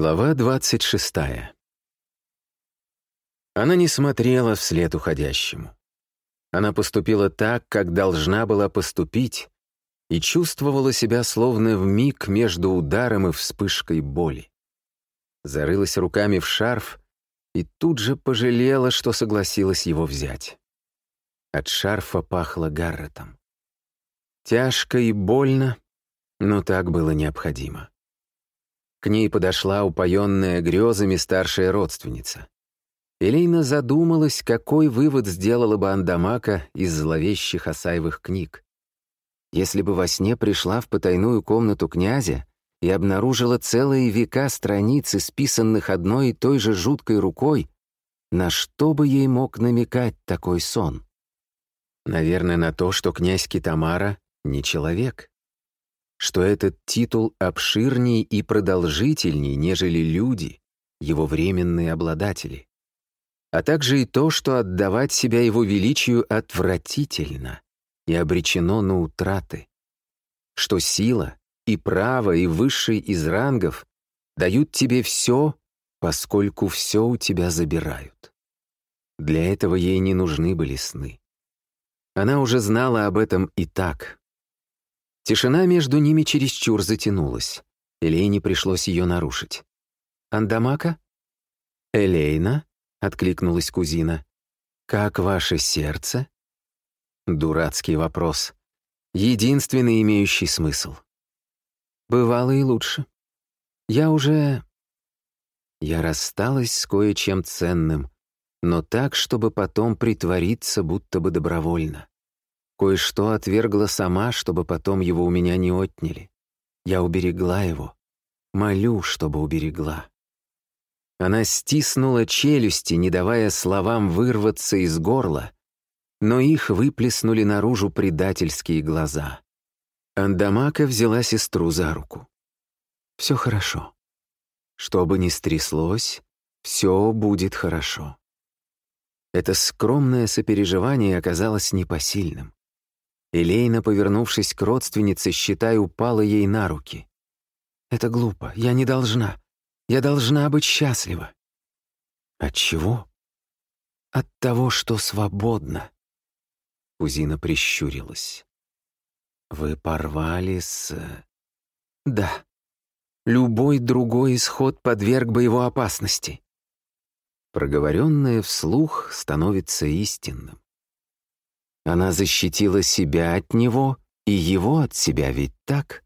Глава 26. Она не смотрела вслед уходящему. Она поступила так, как должна была поступить, и чувствовала себя словно в миг между ударом и вспышкой боли. Зарылась руками в шарф и тут же пожалела, что согласилась его взять. От шарфа пахло Гарретом. Тяжко и больно, но так было необходимо. К ней подошла упоенная грезами старшая родственница. Элейна задумалась, какой вывод сделала бы Андамака из зловещих осаевых книг. Если бы во сне пришла в потайную комнату князя и обнаружила целые века страниц, исписанных одной и той же жуткой рукой, на что бы ей мог намекать такой сон? Наверное, на то, что князь Китамара не человек что этот титул обширней и продолжительней, нежели люди, его временные обладатели, а также и то, что отдавать себя его величию отвратительно и обречено на утраты, что сила и право и высший из рангов дают тебе все, поскольку все у тебя забирают. Для этого ей не нужны были сны. Она уже знала об этом и так, Тишина между ними чересчур затянулась. Элейне пришлось ее нарушить. «Андамака?» «Элейна?» — откликнулась кузина. «Как ваше сердце?» Дурацкий вопрос. Единственный имеющий смысл. Бывало и лучше. Я уже... Я рассталась с кое-чем ценным, но так, чтобы потом притвориться, будто бы добровольно. Кое-что отвергла сама, чтобы потом его у меня не отняли. Я уберегла его. Молю, чтобы уберегла. Она стиснула челюсти, не давая словам вырваться из горла, но их выплеснули наружу предательские глаза. Андамака взяла сестру за руку. «Все хорошо. Что бы ни стряслось, все будет хорошо». Это скромное сопереживание оказалось непосильным. Элейна, повернувшись к родственнице, считай, упала ей на руки. «Это глупо. Я не должна. Я должна быть счастлива». «От чего?» «От того, что свободна». Кузина прищурилась. «Вы порвали с...» «Да. Любой другой исход подверг бы его опасности». Проговоренное вслух становится истинным. Она защитила себя от него и его от себя, ведь так?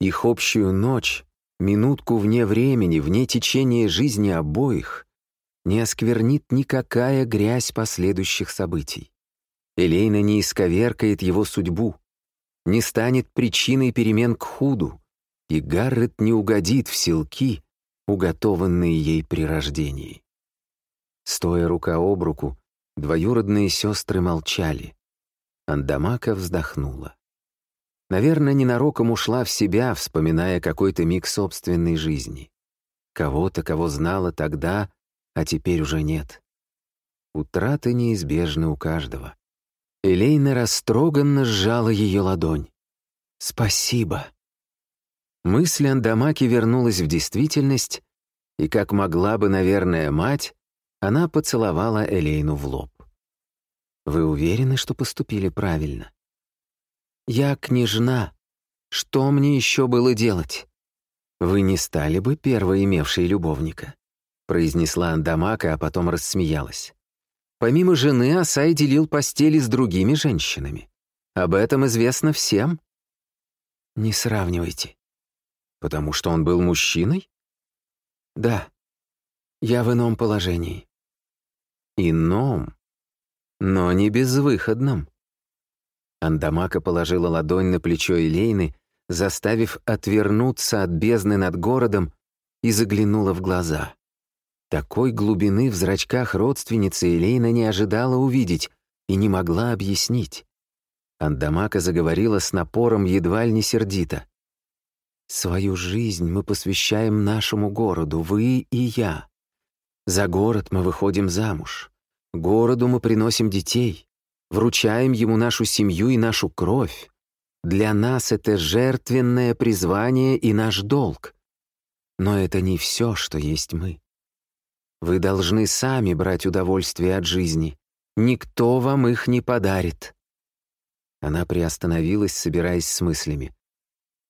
Их общую ночь, минутку вне времени, вне течения жизни обоих, не осквернит никакая грязь последующих событий. Элейна не исковеркает его судьбу, не станет причиной перемен к худу, и Гаррет не угодит в селки, уготованные ей при рождении. Стоя рука об руку, Двоюродные сестры молчали. Андамака вздохнула. Наверное, ненароком ушла в себя, вспоминая какой-то миг собственной жизни. Кого-то, кого знала тогда, а теперь уже нет. Утраты неизбежны у каждого. Элейна растроганно сжала ее ладонь. «Спасибо». Мысль Андамаки вернулась в действительность, и, как могла бы, наверное, мать, она поцеловала Элейну в лоб. «Вы уверены, что поступили правильно?» «Я княжна. Что мне еще было делать?» «Вы не стали бы первой имевшей любовника», произнесла Андамака, а потом рассмеялась. «Помимо жены Асай делил постели с другими женщинами. Об этом известно всем». «Не сравнивайте». «Потому что он был мужчиной?» «Да. Я в ином положении. Ином, но не безвыходном. Андамака положила ладонь на плечо Элейны, заставив отвернуться от бездны над городом, и заглянула в глаза. Такой глубины в зрачках родственницы Элейна не ожидала увидеть и не могла объяснить. Андамака заговорила с напором едва ли не сердито. «Свою жизнь мы посвящаем нашему городу, вы и я. За город мы выходим замуж. Городу мы приносим детей. Вручаем ему нашу семью и нашу кровь. Для нас это жертвенное призвание и наш долг. Но это не все, что есть мы. Вы должны сами брать удовольствие от жизни. Никто вам их не подарит». Она приостановилась, собираясь с мыслями.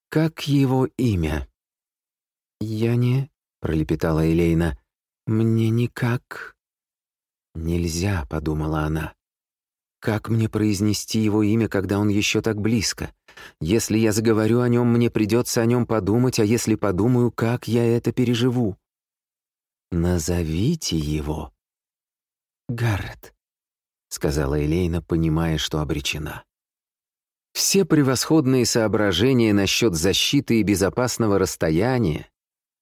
«Как его имя?» «Я не...» — пролепетала Элейна. «Мне никак...» «Нельзя», — подумала она. «Как мне произнести его имя, когда он еще так близко? Если я заговорю о нем, мне придется о нем подумать, а если подумаю, как я это переживу?» «Назовите его». «Гаррет», — сказала Элейна, понимая, что обречена. Все превосходные соображения насчет защиты и безопасного расстояния,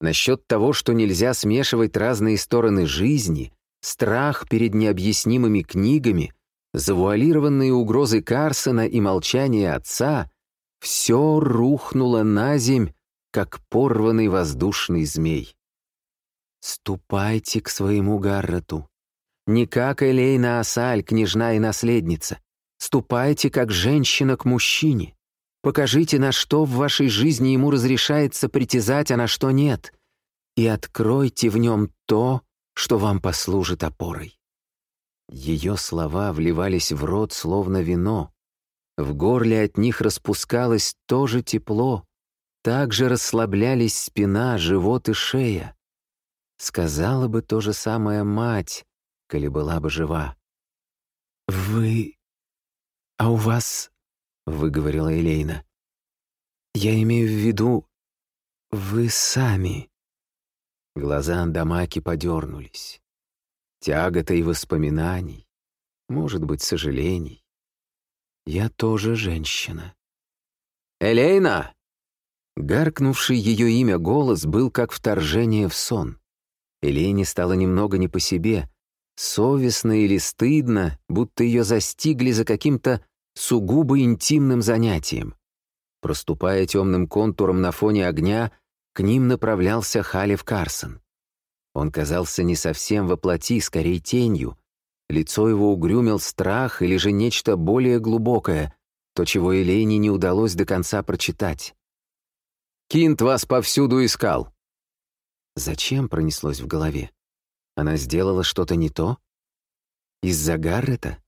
насчет того, что нельзя смешивать разные стороны жизни, страх перед необъяснимыми книгами, завуалированные угрозы Карсона и молчание отца — все рухнуло на земь, как порванный воздушный змей. «Ступайте к своему Гаррету. Не как Элейна Асаль, княжна и наследница. Ступайте как женщина к мужчине. Покажите, на что в вашей жизни ему разрешается притязать, а на что нет. И откройте в нем то, что вам послужит опорой. Ее слова вливались в рот, словно вино. В горле от них распускалось то же тепло, также расслаблялись спина, живот и шея. Сказала бы то же самое мать, коли была бы жива. «Вы... а у вас...» — выговорила Элейна. «Я имею в виду... вы сами...» Глаза Андамаки подернулись. Тягота и воспоминаний, может быть, сожалений. Я тоже женщина. «Элейна!» Гаркнувший ее имя голос был как вторжение в сон. Элейне стало немного не по себе, совестно или стыдно, будто ее застигли за каким-то сугубо интимным занятием. Проступая темным контуром на фоне огня, к ним направлялся Халев Карсон. Он казался не совсем воплоти, скорее тенью. Лицо его угрюмил страх или же нечто более глубокое, то, чего Елене не удалось до конца прочитать. «Кинт вас повсюду искал!» Зачем пронеслось в голове? Она сделала что-то не то? Из-за Гаррета?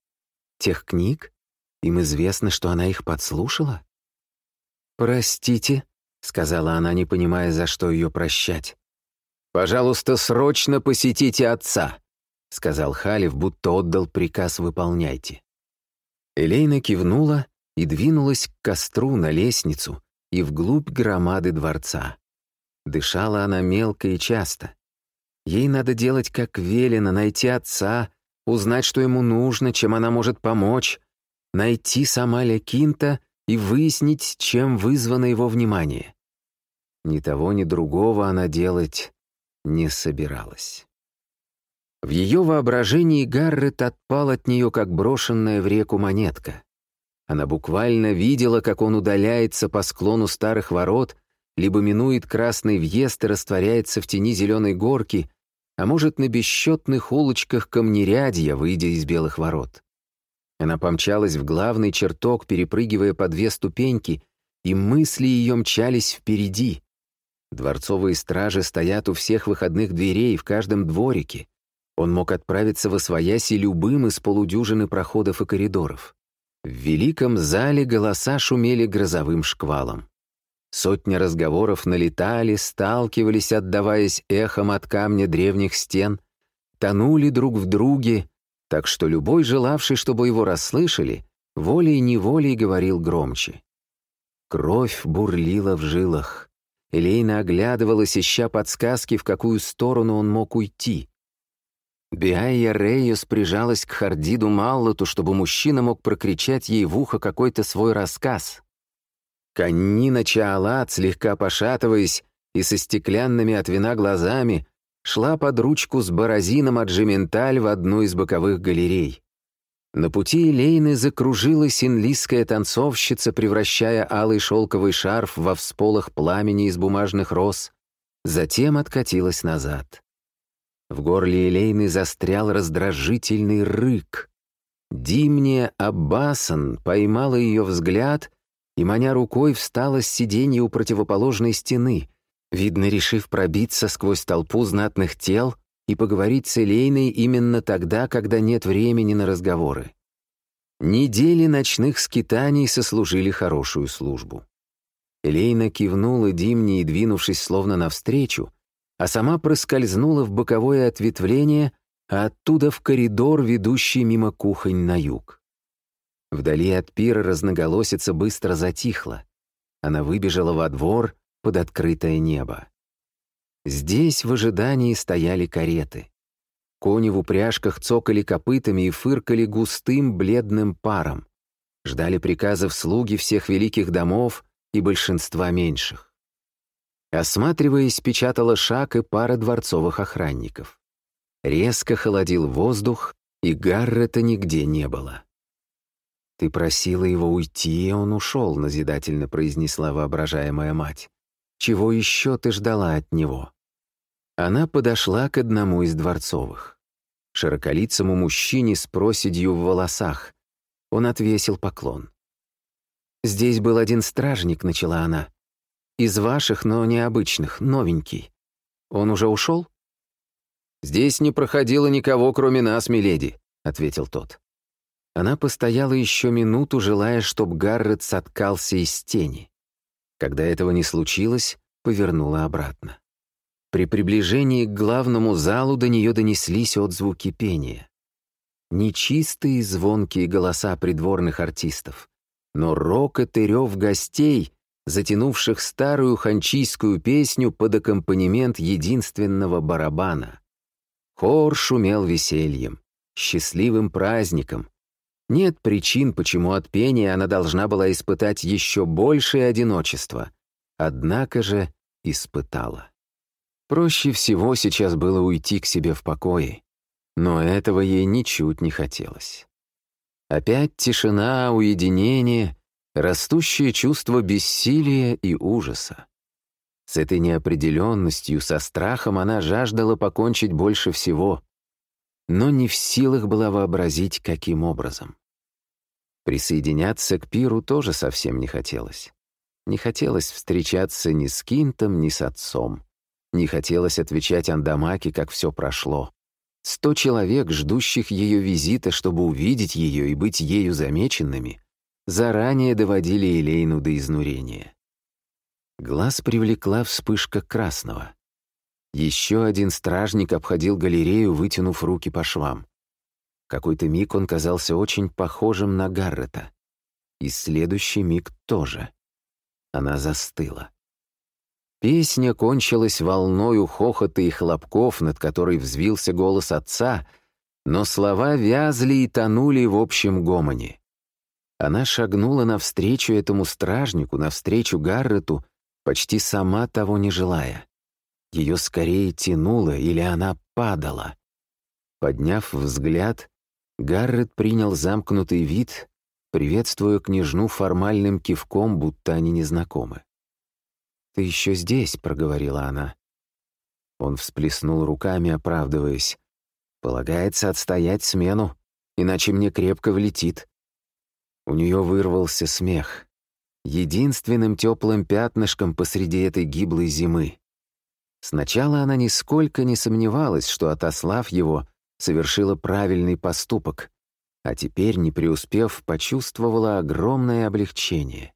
Тех книг? Им известно, что она их подслушала? «Простите», — сказала она, не понимая, за что ее прощать. «Пожалуйста, срочно посетите отца», — сказал Халев, будто отдал приказ «выполняйте». Элейна кивнула и двинулась к костру на лестницу и вглубь громады дворца. Дышала она мелко и часто. Ей надо делать, как велено, найти отца, узнать, что ему нужно, чем она может помочь, найти Самаля Кинта и выяснить, чем вызвано его внимание. Ни того, ни другого она делать не собиралась. В ее воображении Гаррет отпал от нее, как брошенная в реку монетка. Она буквально видела, как он удаляется по склону старых ворот, либо минует красный въезд и растворяется в тени зеленой горки, а может, на бесчетных улочках камнерядья, выйдя из белых ворот. Она помчалась в главный чертог, перепрыгивая по две ступеньки, и мысли ее мчались впереди. Дворцовые стражи стоят у всех выходных дверей в каждом дворике. Он мог отправиться во свояси любым из полудюжины проходов и коридоров. В великом зале голоса шумели грозовым шквалом. Сотни разговоров налетали, сталкивались, отдаваясь эхом от камня древних стен, тонули друг в друге, так что любой, желавший, чтобы его расслышали, волей-неволей говорил громче. Кровь бурлила в жилах. Элейна оглядывалась, ища подсказки, в какую сторону он мог уйти. Биайя Рейос прижалась к Хардиду Маллоту, чтобы мужчина мог прокричать ей в ухо какой-то свой рассказ. Каннина Чаалат, слегка пошатываясь и со стеклянными от вина глазами, шла под ручку с Борозином от Джементаль в одну из боковых галерей. На пути Лейны закружилась инлийская танцовщица, превращая алый шелковый шарф во всполох пламени из бумажных роз, затем откатилась назад. В горле Элейны застрял раздражительный рык. Димния Аббасан поймала ее взгляд и, маня рукой, встала с сиденья у противоположной стены, видно, решив пробиться сквозь толпу знатных тел и поговорить с Элейной именно тогда, когда нет времени на разговоры. Недели ночных скитаний сослужили хорошую службу. Элейна кивнула Димне и, двинувшись словно навстречу, а сама проскользнула в боковое ответвление, а оттуда в коридор, ведущий мимо кухонь на юг. Вдали от пира разноголосица быстро затихла. Она выбежала во двор под открытое небо. Здесь в ожидании стояли кареты. Кони в упряжках цокали копытами и фыркали густым бледным паром. Ждали приказов слуги всех великих домов и большинства меньших. Осматриваясь, печатала шаг и пара дворцовых охранников. Резко холодил воздух, и Гаррета нигде не было. «Ты просила его уйти, и он ушел», — назидательно произнесла воображаемая мать. «Чего еще ты ждала от него?» Она подошла к одному из дворцовых. Широколицому мужчине с проседью в волосах. Он отвесил поклон. «Здесь был один стражник», — начала она. «Из ваших, но необычных, новенький. Он уже ушел?» «Здесь не проходило никого, кроме нас, миледи», — ответил тот. Она постояла еще минуту, желая, чтобы Гаррет соткался из тени. Когда этого не случилось, повернула обратно. При приближении к главному залу до нее донеслись отзвуки пения. Нечистые звонкие голоса придворных артистов, но рокот и рев гостей, затянувших старую ханчийскую песню под аккомпанемент единственного барабана. Хор шумел весельем, счастливым праздником, нет причин, почему от пения она должна была испытать еще большее одиночество. Однако же испытала. Проще всего сейчас было уйти к себе в покое, но этого ей ничуть не хотелось. Опять тишина, уединение, растущее чувство бессилия и ужаса. С этой неопределенностью, со страхом она жаждала покончить больше всего, но не в силах была вообразить, каким образом. Присоединяться к пиру тоже совсем не хотелось. Не хотелось встречаться ни с Кинтом, ни с отцом. Не хотелось отвечать Андамаке, как все прошло. Сто человек, ждущих ее визита, чтобы увидеть ее и быть ею замеченными, заранее доводили Элейну до изнурения. Глаз привлекла вспышка красного. Еще один стражник обходил галерею, вытянув руки по швам. Какой-то миг он казался очень похожим на Гаррета. И следующий миг тоже. Она застыла. Песня кончилась волною хохота и хлопков, над которой взвился голос отца, но слова вязли и тонули в общем гомоне. Она шагнула навстречу этому стражнику, навстречу Гаррету, почти сама того не желая. Ее скорее тянуло или она падала. Подняв взгляд, Гаррет принял замкнутый вид, приветствуя княжну формальным кивком, будто они незнакомы. «Ты еще здесь», — проговорила она. Он всплеснул руками, оправдываясь. «Полагается отстоять смену, иначе мне крепко влетит». У нее вырвался смех. Единственным теплым пятнышком посреди этой гиблой зимы. Сначала она нисколько не сомневалась, что, отослав его, совершила правильный поступок, а теперь, не преуспев, почувствовала огромное облегчение.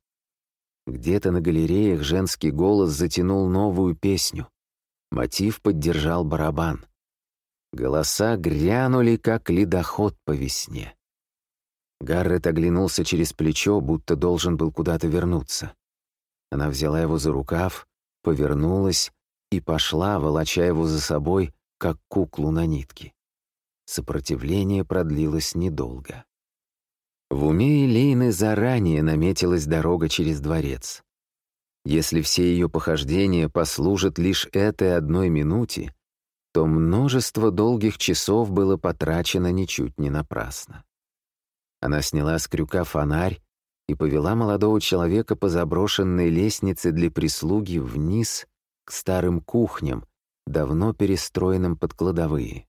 Где-то на галереях женский голос затянул новую песню. Мотив поддержал барабан. Голоса грянули, как ледоход по весне. Гаррет оглянулся через плечо, будто должен был куда-то вернуться. Она взяла его за рукав, повернулась и пошла, волоча его за собой, как куклу на нитке. Сопротивление продлилось недолго. В уме Элейны заранее наметилась дорога через дворец. Если все ее похождения послужат лишь этой одной минуте, то множество долгих часов было потрачено ничуть не напрасно. Она сняла с крюка фонарь и повела молодого человека по заброшенной лестнице для прислуги вниз к старым кухням, давно перестроенным под кладовые.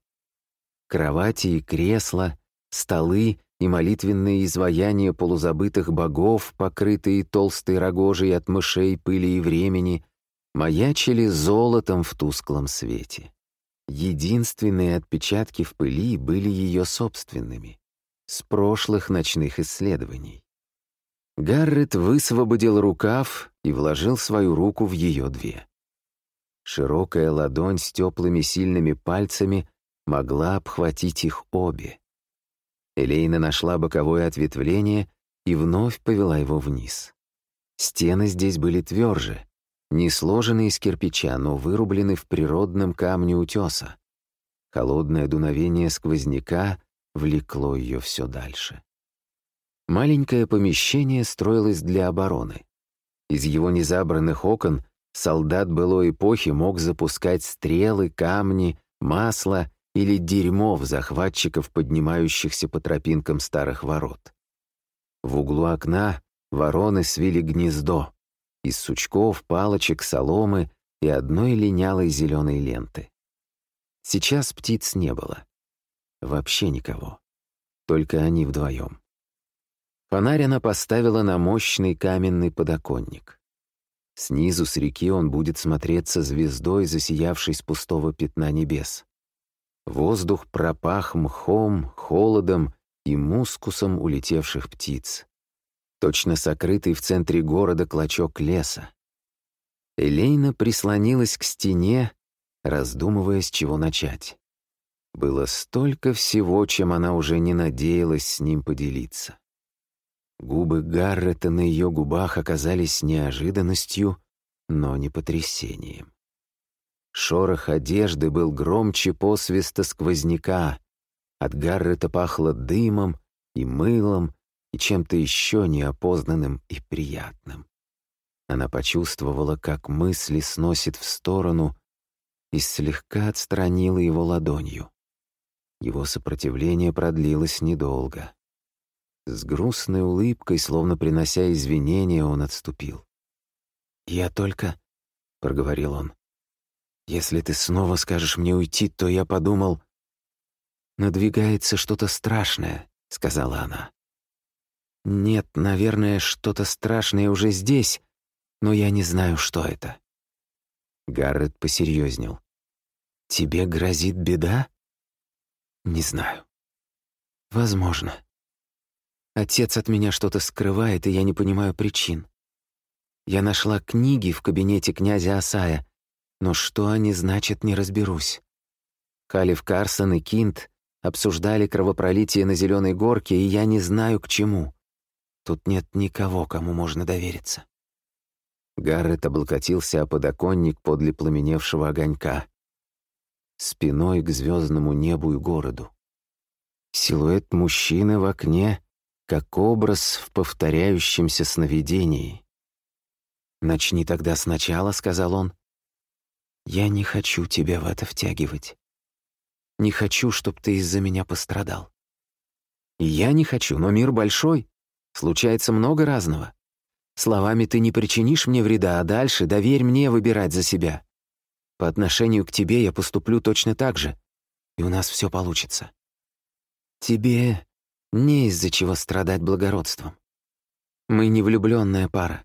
Кровати и кресла, столы и молитвенные изваяния полузабытых богов, покрытые толстой рогожей от мышей, пыли и времени, маячили золотом в тусклом свете. Единственные отпечатки в пыли были ее собственными, с прошлых ночных исследований. Гаррет высвободил рукав и вложил свою руку в ее две. Широкая ладонь с теплыми сильными пальцами могла обхватить их обе. Элейна нашла боковое ответвление и вновь повела его вниз. Стены здесь были тверже, не сложены из кирпича, но вырублены в природном камне утеса. Холодное дуновение сквозняка влекло ее все дальше. Маленькое помещение строилось для обороны. Из его незабранных окон солдат былой эпохи мог запускать стрелы, камни, масло или дерьмо в захватчиков, поднимающихся по тропинкам старых ворот. В углу окна вороны свили гнездо из сучков, палочек, соломы и одной линялой зеленой ленты. Сейчас птиц не было. Вообще никого. Только они вдвоем. Фонарь она поставила на мощный каменный подоконник. Снизу с реки он будет смотреться звездой, засиявшей с пустого пятна небес. Воздух пропах мхом, холодом и мускусом улетевших птиц. Точно сокрытый в центре города клочок леса. Элейна прислонилась к стене, раздумывая, с чего начать. Было столько всего, чем она уже не надеялась с ним поделиться. Губы Гаррета на ее губах оказались неожиданностью, но не потрясением. Шорох одежды был громче посвиста сквозняка. От Гаррета пахло дымом и мылом и чем-то еще неопознанным и приятным. Она почувствовала, как мысли сносит в сторону и слегка отстранила его ладонью. Его сопротивление продлилось недолго. С грустной улыбкой, словно принося извинения, он отступил. «Я только...» — проговорил он. Если ты снова скажешь мне уйти, то я подумал... «Надвигается что-то страшное», — сказала она. «Нет, наверное, что-то страшное уже здесь, но я не знаю, что это». Гаррет посерьезнел. «Тебе грозит беда?» «Не знаю». «Возможно. Отец от меня что-то скрывает, и я не понимаю причин. Я нашла книги в кабинете князя Асая, но что они значат, не разберусь. Халиф Карсон и Кинт обсуждали кровопролитие на Зеленой горке, и я не знаю, к чему. Тут нет никого, кому можно довериться. Гаррет облокотился о подоконник подле пламеневшего огонька. Спиной к звездному небу и городу. Силуэт мужчины в окне, как образ в повторяющемся сновидении. «Начни тогда сначала», — сказал он. Я не хочу тебя в это втягивать. Не хочу, чтобы ты из-за меня пострадал. Я не хочу, но мир большой. Случается много разного. Словами ты не причинишь мне вреда, а дальше доверь мне выбирать за себя. По отношению к тебе я поступлю точно так же, и у нас все получится. Тебе не из-за чего страдать благородством. Мы не влюбленная пара.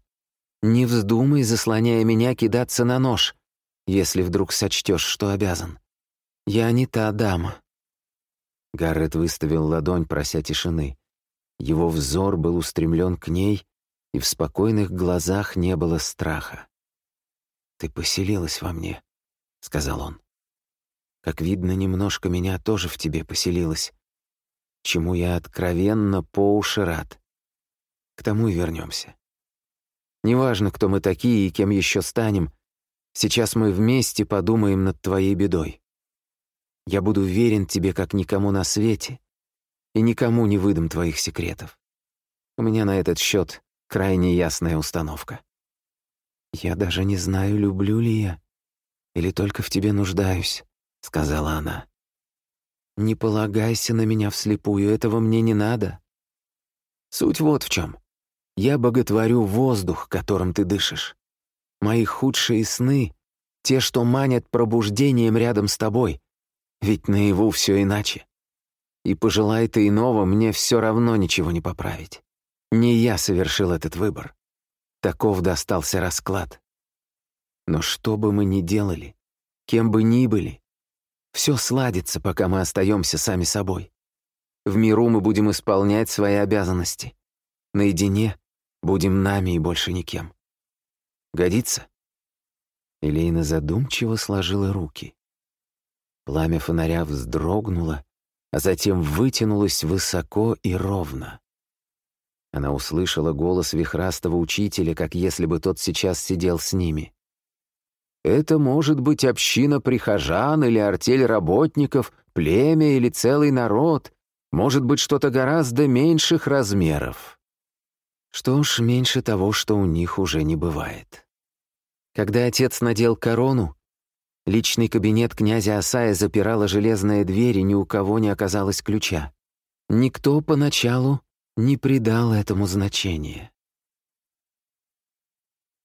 Не вздумай, заслоняя меня, кидаться на нож если вдруг сочтешь, что обязан. Я не та дама». Гаррет выставил ладонь, прося тишины. Его взор был устремлен к ней, и в спокойных глазах не было страха. «Ты поселилась во мне», — сказал он. «Как видно, немножко меня тоже в тебе поселилось, чему я откровенно по уши рад. К тому и вернемся. Неважно, кто мы такие и кем еще станем, Сейчас мы вместе подумаем над твоей бедой. Я буду верен тебе, как никому на свете, и никому не выдам твоих секретов. У меня на этот счет крайне ясная установка. «Я даже не знаю, люблю ли я или только в тебе нуждаюсь», — сказала она. «Не полагайся на меня вслепую, этого мне не надо. Суть вот в чем. Я боготворю воздух, которым ты дышишь. Мои худшие сны — те, что манят пробуждением рядом с тобой. Ведь наяву все иначе. И пожелай ты иного, мне все равно ничего не поправить. Не я совершил этот выбор. Таков достался расклад. Но что бы мы ни делали, кем бы ни были, все сладится, пока мы остаемся сами собой. В миру мы будем исполнять свои обязанности. Наедине будем нами и больше никем. Годится?» Элейна задумчиво сложила руки. Пламя фонаря вздрогнуло, а затем вытянулось высоко и ровно. Она услышала голос вихрастого учителя, как если бы тот сейчас сидел с ними. «Это может быть община прихожан или артель работников, племя или целый народ, может быть что-то гораздо меньших размеров». Что ж, меньше того, что у них уже не бывает. Когда отец надел корону, личный кабинет князя Асая запирала железная дверь, и ни у кого не оказалось ключа. Никто поначалу не придал этому значения.